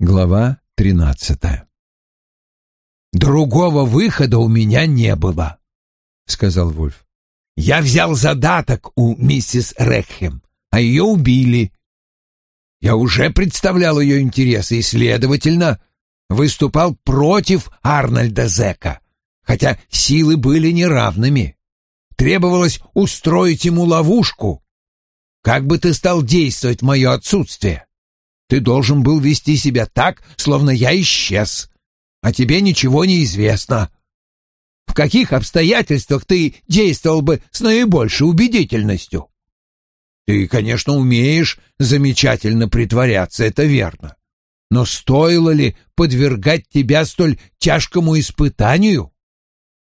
Глава тринадцатая «Другого выхода у меня не было», — сказал Вульф. «Я взял задаток у миссис Рекхем, а ее убили. Я уже представлял ее интересы и, следовательно, выступал против Арнольда Зека, хотя силы были неравными. Требовалось устроить ему ловушку. Как бы ты стал действовать в мое отсутствие? Ты должен был вести себя так, словно я исчез, а тебе ничего не известно. В каких обстоятельствах ты действовал бы с наибольшей убедительностью? Ты, конечно, умеешь замечательно притворяться, это верно. Но стоило ли подвергать тебя столь тяжкому испытанию?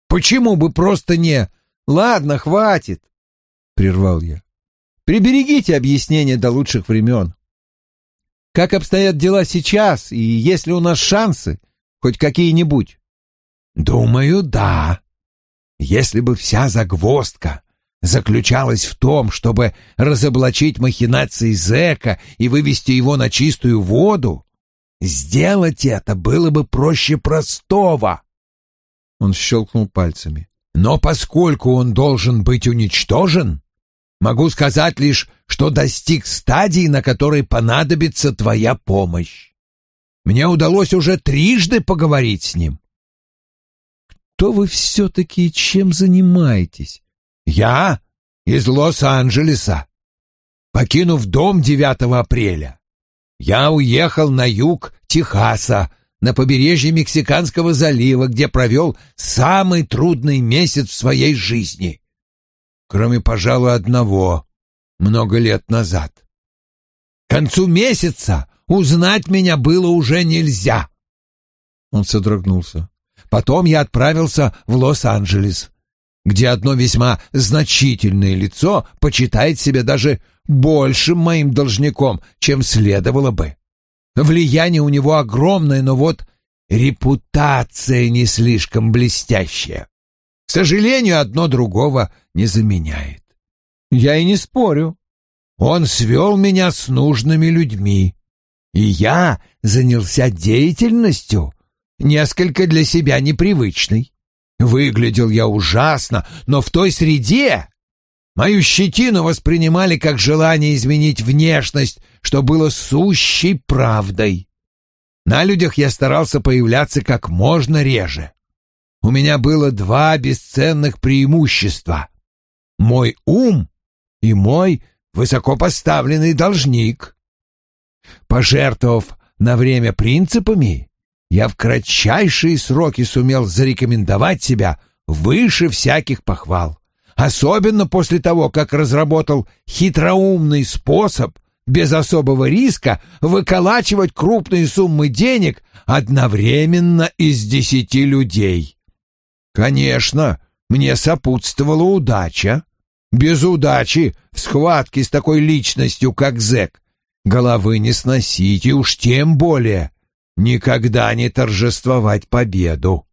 Почему бы просто не... Ладно, хватит, — прервал я. Приберегите объяснение до лучших времен. Как обстоят дела сейчас, и есть ли у нас шансы, хоть какие-нибудь? Думаю, да. Если бы вся загвоздка заключалась в том, чтобы разоблачить махинации зэка и вывести его на чистую воду, сделать это было бы проще простого. Он щелкнул пальцами. Но поскольку он должен быть уничтожен, Могу сказать лишь, что достиг стадии, на которой понадобится твоя помощь. Мне удалось уже трижды поговорить с ним. Кто вы все-таки чем занимаетесь? Я из Лос-Анджелеса. Покинув дом 9 апреля, я уехал на юг Техаса, на побережье Мексиканского залива, где провел самый трудный месяц в своей жизни кроме, пожалуй, одного, много лет назад. К концу месяца узнать меня было уже нельзя. Он содрогнулся. Потом я отправился в Лос-Анджелес, где одно весьма значительное лицо почитает себя даже большим моим должником, чем следовало бы. Влияние у него огромное, но вот репутация не слишком блестящая. Сожалению, одно другого не заменяет. Я и не спорю. Он свел меня с нужными людьми, и я занялся деятельностью, несколько для себя непривычной. Выглядел я ужасно, но в той среде мою щетину воспринимали как желание изменить внешность, что было сущей правдой. На людях я старался появляться как можно реже у меня было два бесценных преимущества. Мой ум и мой высокопоставленный должник. Пожертвовав на время принципами, я в кратчайшие сроки сумел зарекомендовать себя выше всяких похвал. Особенно после того, как разработал хитроумный способ без особого риска выколачивать крупные суммы денег одновременно из десяти людей. Конечно, мне сопутствовала удача. Без удачи в схватке с такой личностью, как Зек, головы не сносить и уж тем более никогда не торжествовать победу.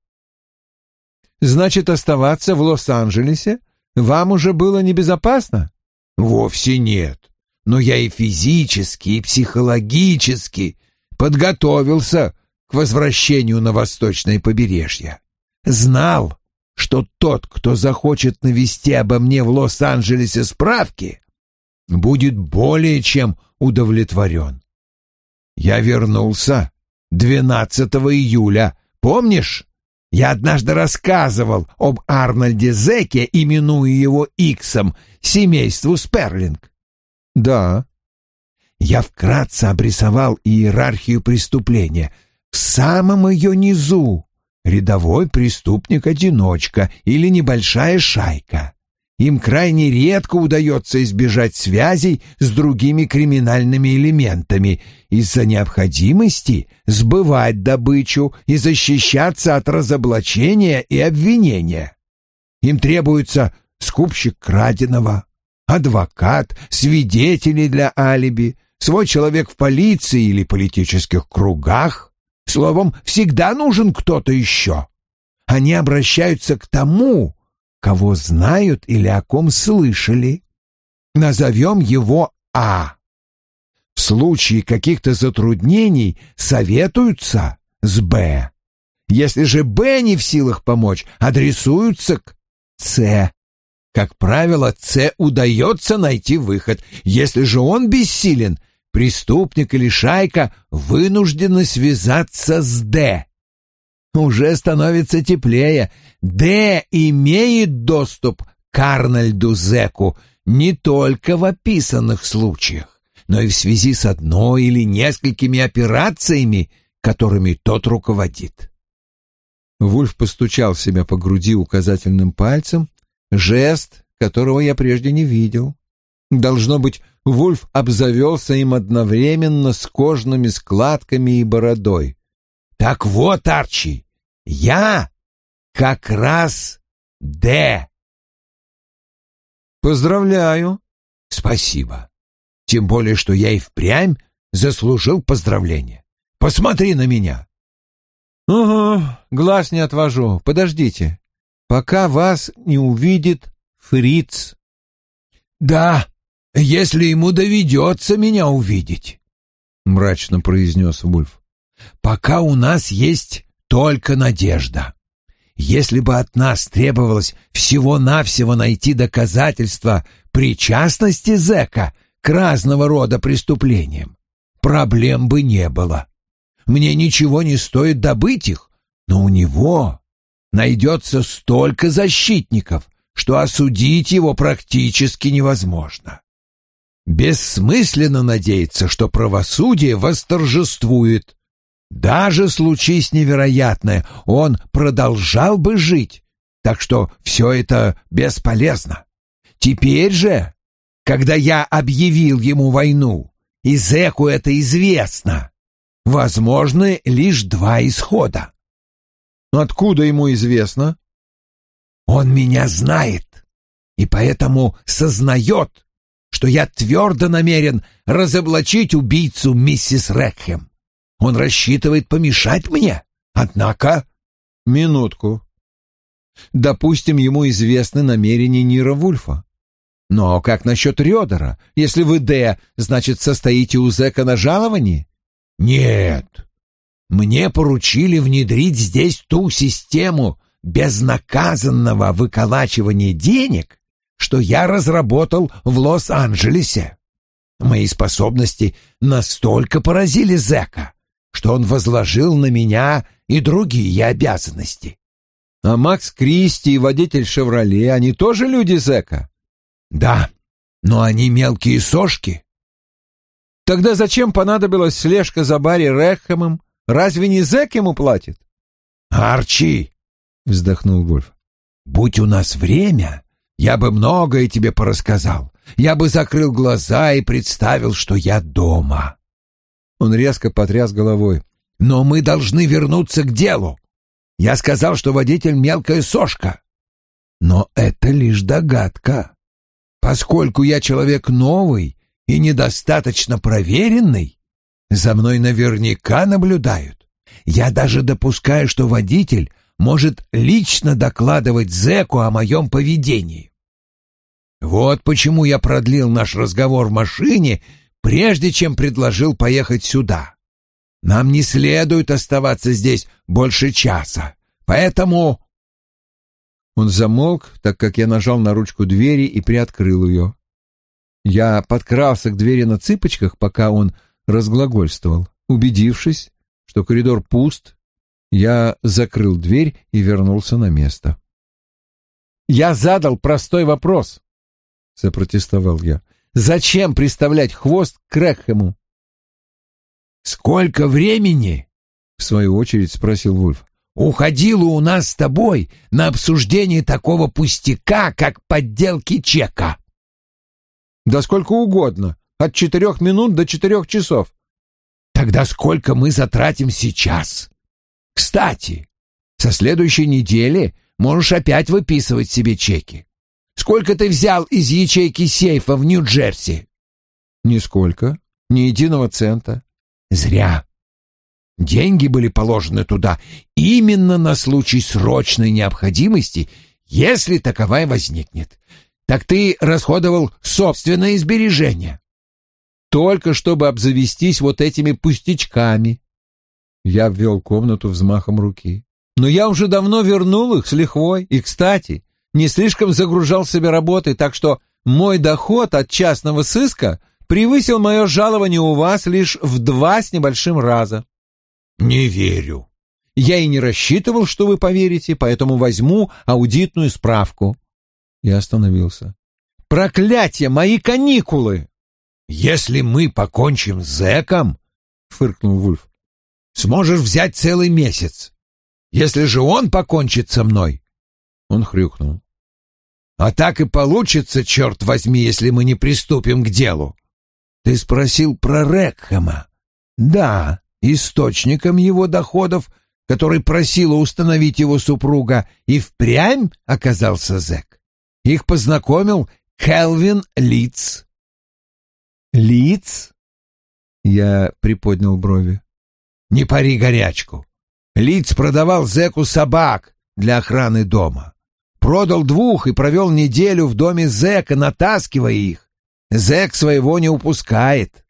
Значит, оставаться в Лос-Анджелесе вам уже было небезопасно? Вовсе нет. Но я и физически, и психологически подготовился к возвращению на восточное побережье знал, что тот, кто захочет навести обо мне в Лос-Анджелесе справки, будет более чем удовлетворен. Я вернулся 12 июля, помнишь? Я однажды рассказывал об Арнольде Зеке, именуя его Иксом, семейству Сперлинг. Да. Я вкратце обрисовал иерархию преступления в самом ее низу рядовой преступник-одиночка или небольшая шайка. Им крайне редко удается избежать связей с другими криминальными элементами из-за необходимости сбывать добычу и защищаться от разоблачения и обвинения. Им требуется скупщик краденого, адвокат, свидетели для алиби, свой человек в полиции или политических кругах, Словом, всегда нужен кто-то еще. Они обращаются к тому, кого знают или о ком слышали. Назовем его А. в случае каких-то затруднений советуются с Б. Если же Б не в силах помочь, адресуются к С. Как правило, С удается найти выход. Если же он бессилен, преступник или шайка вынуждены связаться с Д. Уже становится теплее. Д имеет доступ к Арнольду Зеку не только в описанных случаях, но и в связи с одной или несколькими операциями, которыми тот руководит. Вульф постучал себя по груди указательным пальцем, жест, которого я прежде не видел. Должно быть, Вульф обзавелся им одновременно с кожными складками и бородой. «Так вот, Арчи, я как раз Д». «Поздравляю». «Спасибо. Тем более, что я и впрямь заслужил поздравления. Посмотри на меня». «Угу, глаз не отвожу. Подождите, пока вас не увидит фриц». «Да, если ему доведется меня увидеть», — мрачно произнес Вульф. «Пока у нас есть только надежда. Если бы от нас требовалось всего-навсего найти доказательства причастности зэка к разного рода преступлениям, проблем бы не было. Мне ничего не стоит добыть их, но у него найдется столько защитников, что осудить его практически невозможно. Бессмысленно надеяться, что правосудие восторжествует. Даже случись невероятное, он продолжал бы жить, так что все это бесполезно. Теперь же, когда я объявил ему войну, и зэку это известно, возможны лишь два исхода. Откуда ему известно? Он меня знает и поэтому сознает, что я твердо намерен разоблачить убийцу миссис Рекхем. Он рассчитывает помешать мне, однако... Минутку. Допустим, ему известны намерения Нира Вульфа. Но как насчет Рёдера? Если вы Д, значит, состоите у зэка на жаловании? Нет. Мне поручили внедрить здесь ту систему безнаказанного выколачивания денег, что я разработал в Лос-Анджелесе. Мои способности настолько поразили зэка, что он возложил на меня и другие обязанности. А Макс Кристи и водитель «Шевроле», они тоже люди зэка? Да, но они мелкие сошки. Тогда зачем понадобилась слежка за Барри Рэхэмом? Разве не зэк ему платит? Арчи, вздохнул Вольф, будь у нас время, я бы многое тебе порассказал. Я бы закрыл глаза и представил, что я дома. Он резко потряс головой. Но мы должны вернуться к делу. Я сказал, что водитель мелкая сошка. Но это лишь догадка. Поскольку я человек новый и недостаточно проверенный, за мной наверняка наблюдают. Я даже допускаю, что водитель может лично докладывать зэку о моем поведении. Вот почему я продлил наш разговор в машине, прежде чем предложил поехать сюда. Нам не следует оставаться здесь больше часа, поэтому...» Он замолк, так как я нажал на ручку двери и приоткрыл ее. Я подкрался к двери на цыпочках, пока он разглагольствовал. Убедившись, что коридор пуст, я закрыл дверь и вернулся на место. «Я задал простой вопрос», — запротестовал я. «Зачем приставлять хвост к Рэхэму?» «Сколько времени?» — в свою очередь спросил Вульф. «Уходило у нас с тобой на обсуждение такого пустяка, как подделки чека». «Да сколько угодно, от четырех минут до четырех часов». «Тогда сколько мы затратим сейчас?» Кстати, со следующей недели можешь опять выписывать себе чеки. Сколько ты взял из ячейки сейфа в Нью-Джерси? Нисколько, ни единого цента. Зря. Деньги были положены туда именно на случай срочной необходимости, если таковая возникнет. Так ты расходовал собственное сбережение. только чтобы обзавестись вот этими пустячками. Я ввел комнату взмахом руки. Но я уже давно вернул их с лихвой, и, кстати, не слишком загружал себе работой, так что мой доход от частного сыска превысил мое жалование у вас лишь в два с небольшим раза. Не верю. Я и не рассчитывал, что вы поверите, поэтому возьму аудитную справку. Я остановился. Проклятие, мои каникулы! Если мы покончим с зэком, фыркнул Вульф, сможешь взять целый месяц. Если же он покончит со мной, он хрюкнул. А так и получится, черт возьми, если мы не приступим к делу. Ты спросил про Рекхэма. Да, источником его доходов, который просила установить его супруга, и впрямь оказался зэк. Их познакомил Келвин Литц. Литц? Я приподнял брови. Не пари горячку. Литц продавал зэку собак для охраны дома. Продал двух и провел неделю в доме зэка, натаскивая их. Зэк своего не упускает.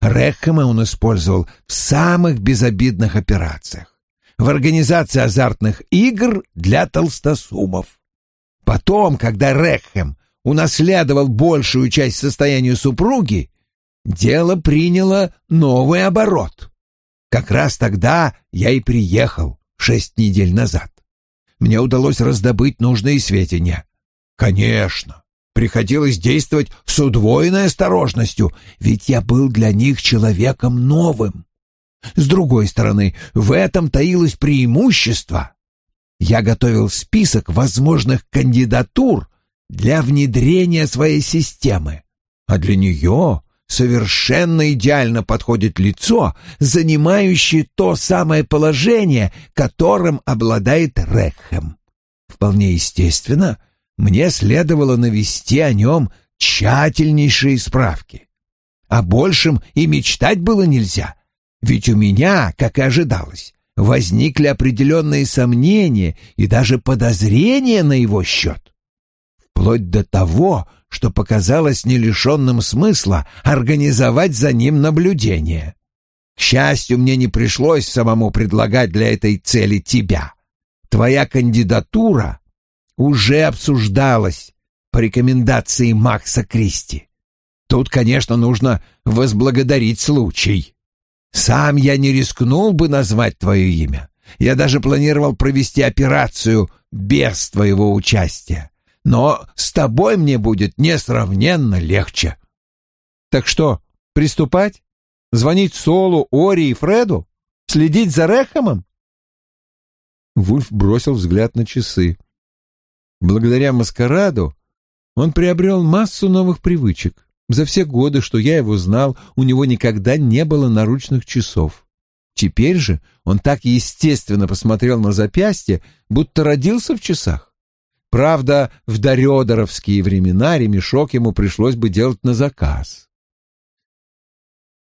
Рекхэма он использовал в самых безобидных операциях. В организации азартных игр для толстосумов. Потом, когда Рекхэм унаследовал большую часть состояния супруги, дело приняло новый оборот. Как раз тогда я и приехал шесть недель назад мне удалось раздобыть нужные сведения. Конечно, приходилось действовать с удвоенной осторожностью, ведь я был для них человеком новым. С другой стороны, в этом таилось преимущество. Я готовил список возможных кандидатур для внедрения своей системы, а для нее совершенно идеально подходит лицо, занимающее то самое положение, которым обладает Рекхэм. Вполне естественно, мне следовало навести о нем тщательнейшие справки. О большем и мечтать было нельзя, ведь у меня, как и ожидалось, возникли определенные сомнения и даже подозрения на его счет. Вплоть до того, что показалось не лишенным смысла организовать за ним наблюдение. К счастью, мне не пришлось самому предлагать для этой цели тебя. Твоя кандидатура уже обсуждалась по рекомендации Макса Кристи. Тут, конечно, нужно возблагодарить случай. Сам я не рискнул бы назвать твое имя. Я даже планировал провести операцию без твоего участия но с тобой мне будет несравненно легче. Так что, приступать? Звонить Солу, Ори и Фреду? Следить за Рехамом? Вульф бросил взгляд на часы. Благодаря маскараду он приобрел массу новых привычек. За все годы, что я его знал, у него никогда не было наручных часов. Теперь же он так естественно посмотрел на запястье, будто родился в часах. Правда, в дарёдоровские времена ремешок ему пришлось бы делать на заказ.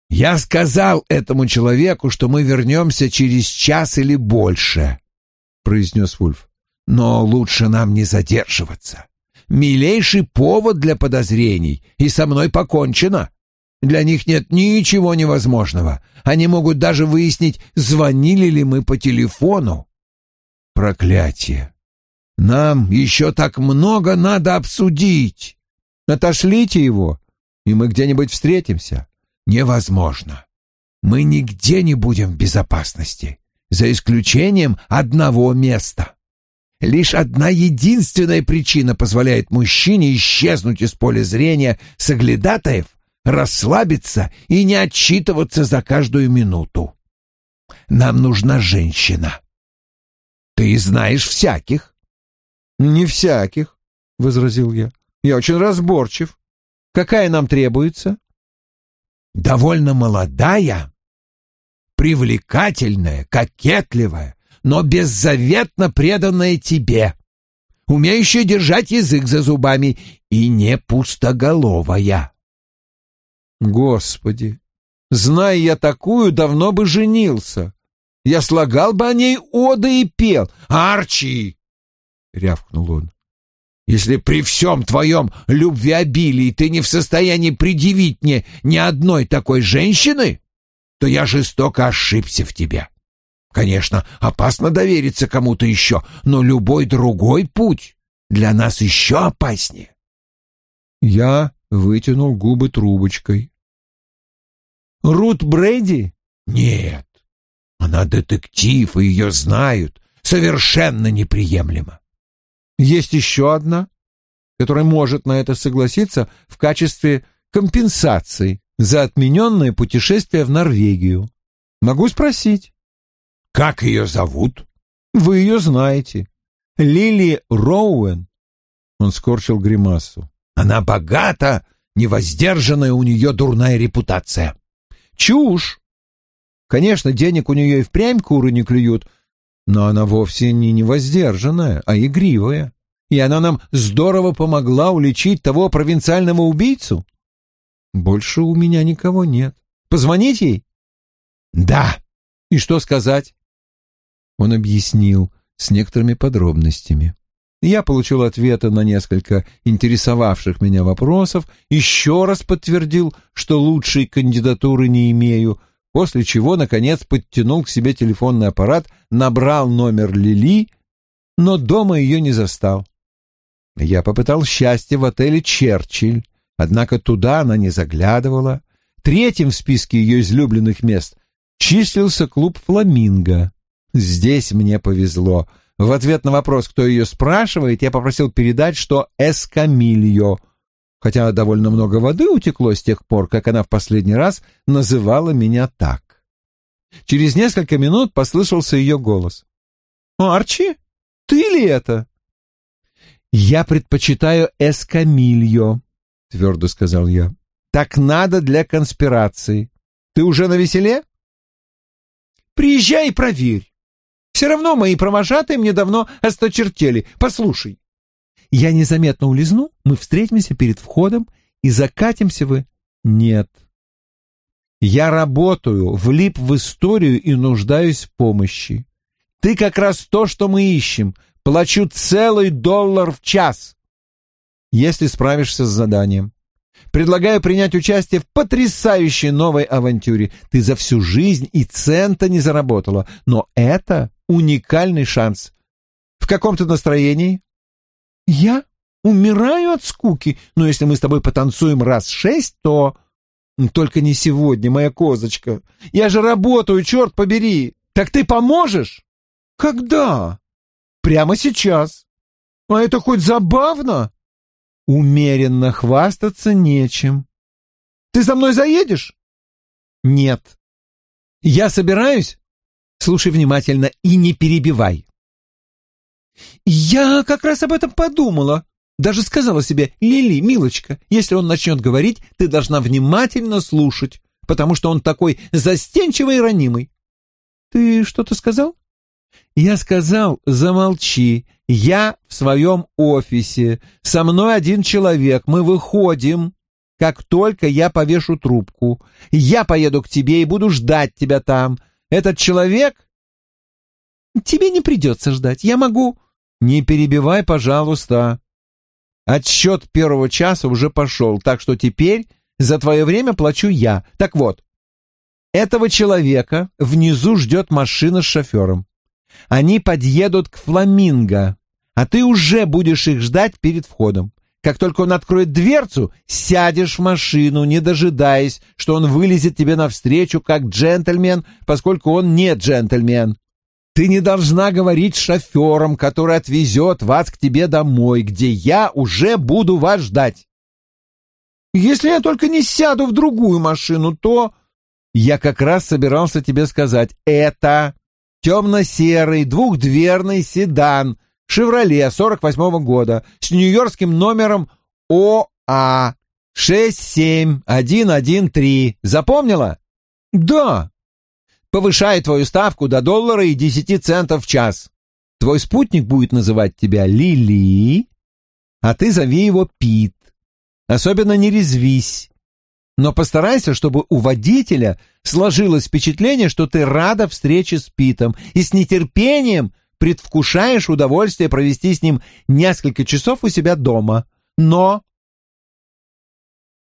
«Я сказал этому человеку, что мы вернемся через час или больше», — произнес Вульф. «Но лучше нам не задерживаться. Милейший повод для подозрений, и со мной покончено. Для них нет ничего невозможного. Они могут даже выяснить, звонили ли мы по телефону. Проклятие! Нам еще так много надо обсудить. Отошлите его, и мы где-нибудь встретимся. Невозможно. Мы нигде не будем в безопасности, за исключением одного места. Лишь одна единственная причина позволяет мужчине исчезнуть из поля зрения соглядатаев, расслабиться и не отчитываться за каждую минуту. Нам нужна женщина. Ты знаешь всяких. «Не всяких», — возразил я. «Я очень разборчив. Какая нам требуется?» «Довольно молодая, привлекательная, кокетливая, но беззаветно преданная тебе, умеющая держать язык за зубами и не пустоголовая». «Господи, зная я такую, давно бы женился. Я слагал бы о ней оды и пел. Арчи, — рявкнул он. Если при всем твоем любвеобилии ты не в состоянии предъявить мне ни одной такой женщины, то я жестоко ошибся в тебе. Конечно, опасно довериться кому-то еще, но любой другой путь для нас еще опаснее. Я вытянул губы трубочкой. Рут Брейди? Нет. Она детектив, и ее знают. Совершенно неприемлемо. Есть еще одна, которая может на это согласиться в качестве компенсации за отмененное путешествие в Норвегию. Могу спросить. Как ее зовут? Вы ее знаете. Лили Роуэн. Он скорчил гримасу. Она богата, невоздержанная у нее дурная репутация. Чушь. Конечно, денег у нее и впрямь куры не клюют, но она вовсе не невоздержанная, а игривая. И она нам здорово помогла уличить того провинциального убийцу. Больше у меня никого нет. Позвонить ей? Да. И что сказать? Он объяснил с некоторыми подробностями. Я получил ответы на несколько интересовавших меня вопросов, еще раз подтвердил, что лучшей кандидатуры не имею, после чего, наконец, подтянул к себе телефонный аппарат, набрал номер Лили, но дома ее не застал. Я попытал счастье в отеле «Черчилль», однако туда она не заглядывала. Третьим в списке ее излюбленных мест числился клуб «Фламинго». Здесь мне повезло. В ответ на вопрос, кто ее спрашивает, я попросил передать, что «Эскамильо», хотя довольно много воды утекло с тех пор, как она в последний раз называла меня так. Через несколько минут послышался ее голос. «Арчи, ты ли это?» «Я предпочитаю эскамильо», — твердо сказал я. «Так надо для конспирации. Ты уже на веселе?» «Приезжай и проверь. Все равно мои провожатые мне давно осточертели. Послушай, я незаметно улизну, мы встретимся перед входом и закатимся вы. Нет. Я работаю, влип в историю и нуждаюсь в помощи. Ты как раз то, что мы ищем. Плачу целый доллар в час, если справишься с заданием. Предлагаю принять участие в потрясающей новой авантюре. Ты за всю жизнь и цента не заработала, но это уникальный шанс. В каком то настроении? Я умираю от скуки, но если мы с тобой потанцуем раз шесть, то... Только не сегодня, моя козочка. Я же работаю, черт побери. Так ты поможешь? Когда? Прямо сейчас. А это хоть забавно? Умеренно хвастаться нечем. Ты за мной заедешь? Нет. Я собираюсь? Слушай внимательно и не перебивай. Я как раз об этом подумала. Даже сказала себе, Лили, милочка, если он начнет говорить, ты должна внимательно слушать, потому что он такой застенчивый и ранимый. Ты что-то сказал? Я сказал, замолчи, я в своем офисе, со мной один человек, мы выходим. Как только я повешу трубку, я поеду к тебе и буду ждать тебя там. Этот человек... Тебе не придется ждать, я могу... Не перебивай, пожалуйста. Отсчет первого часа уже пошел, так что теперь за твое время плачу я. Так вот, этого человека внизу ждет машина с шофером. Они подъедут к Фламинго, а ты уже будешь их ждать перед входом. Как только он откроет дверцу, сядешь в машину, не дожидаясь, что он вылезет тебе навстречу как джентльмен, поскольку он не джентльмен. Ты не должна говорить с шофером, который отвезет вас к тебе домой, где я уже буду вас ждать. Если я только не сяду в другую машину, то... Я как раз собирался тебе сказать, это темно-серый двухдверный седан «Шевроле» 48-го года с нью-йоркским номером ОА 67113. Запомнила? Да. Повышай твою ставку до доллара и десяти центов в час. Твой спутник будет называть тебя Лили, а ты зови его Пит. Особенно не резвись. Но постарайся, чтобы у водителя сложилось впечатление, что ты рада встрече с Питом и с нетерпением предвкушаешь удовольствие провести с ним несколько часов у себя дома. Но...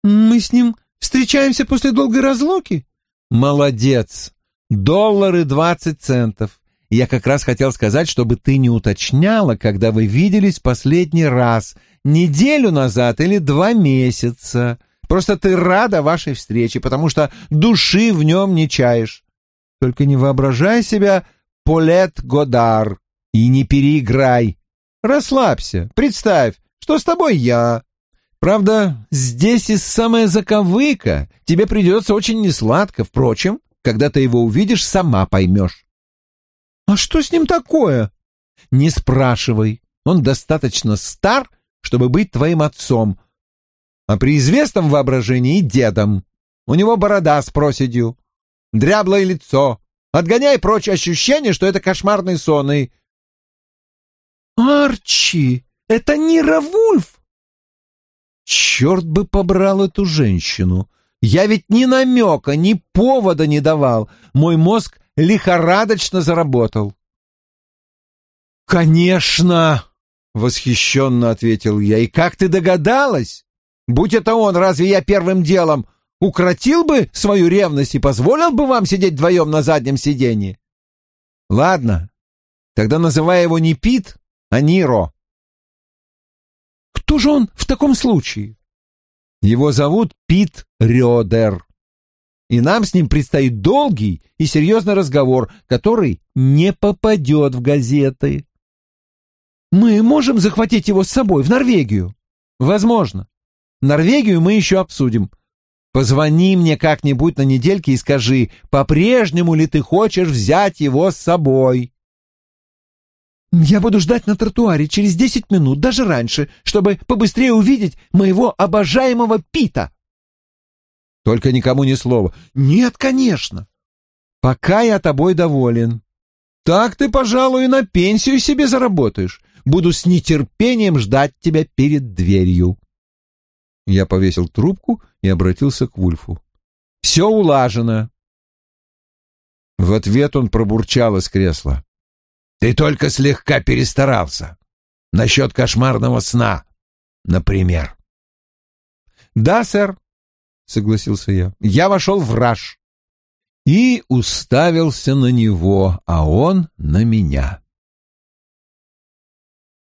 Мы с ним встречаемся после долгой разлуки? Молодец. Доллары двадцать центов. Я как раз хотел сказать, чтобы ты не уточняла, когда вы виделись последний раз, неделю назад или два месяца. Просто ты рада вашей встрече, потому что души в нем не чаешь. Только не воображай себя Полет Годар и не переиграй. Расслабься, представь, что с тобой я. Правда, здесь и самая заковыка. Тебе придется очень несладко. Впрочем, когда ты его увидишь, сама поймешь. «А что с ним такое?» «Не спрашивай. Он достаточно стар, чтобы быть твоим отцом, а при известном воображении — дедом. У него борода с проседью, дряблое лицо. Отгоняй прочь ощущение, что это кошмарный сон и...» «Арчи, это Нира Вульф!» «Черт бы побрал эту женщину!» Я ведь ни намека, ни повода не давал. Мой мозг лихорадочно заработал. «Конечно!» — восхищенно ответил я. «И как ты догадалась? Будь это он, разве я первым делом укротил бы свою ревность и позволил бы вам сидеть вдвоем на заднем сиденье? Ладно, тогда называй его не Пит, а Ниро». «Кто же он в таком случае?» «Его зовут Пит Рёдер и нам с ним предстоит долгий и серьезный разговор, который не попадет в газеты. Мы можем захватить его с собой в Норвегию? Возможно. Норвегию мы еще обсудим. Позвони мне как-нибудь на недельке и скажи, по-прежнему ли ты хочешь взять его с собой. Я буду ждать на тротуаре через десять минут, даже раньше, чтобы побыстрее увидеть моего обожаемого Пита. Только никому ни слова. Нет, конечно. Пока я тобой доволен. Так ты, пожалуй, на пенсию себе заработаешь. Буду с нетерпением ждать тебя перед дверью. Я повесил трубку и обратился к Вульфу. Все улажено. В ответ он пробурчал из кресла. Ты только слегка перестарался. Насчет кошмарного сна, например. Да, сэр, — согласился я. Я вошел в раж и уставился на него, а он на меня.